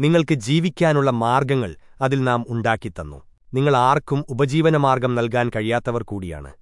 നിങ്ങൾക്ക് ജീവിക്കാനുള്ള മാർഗങ്ങൾ അതിൽ നാം ഉണ്ടാക്കിത്തന്നു. നിങ്ങൾ ആർക്കും ഉപജീവനമാർഗം നൽകാൻ കഴിയാത്തവർ കൂടിയാണ്.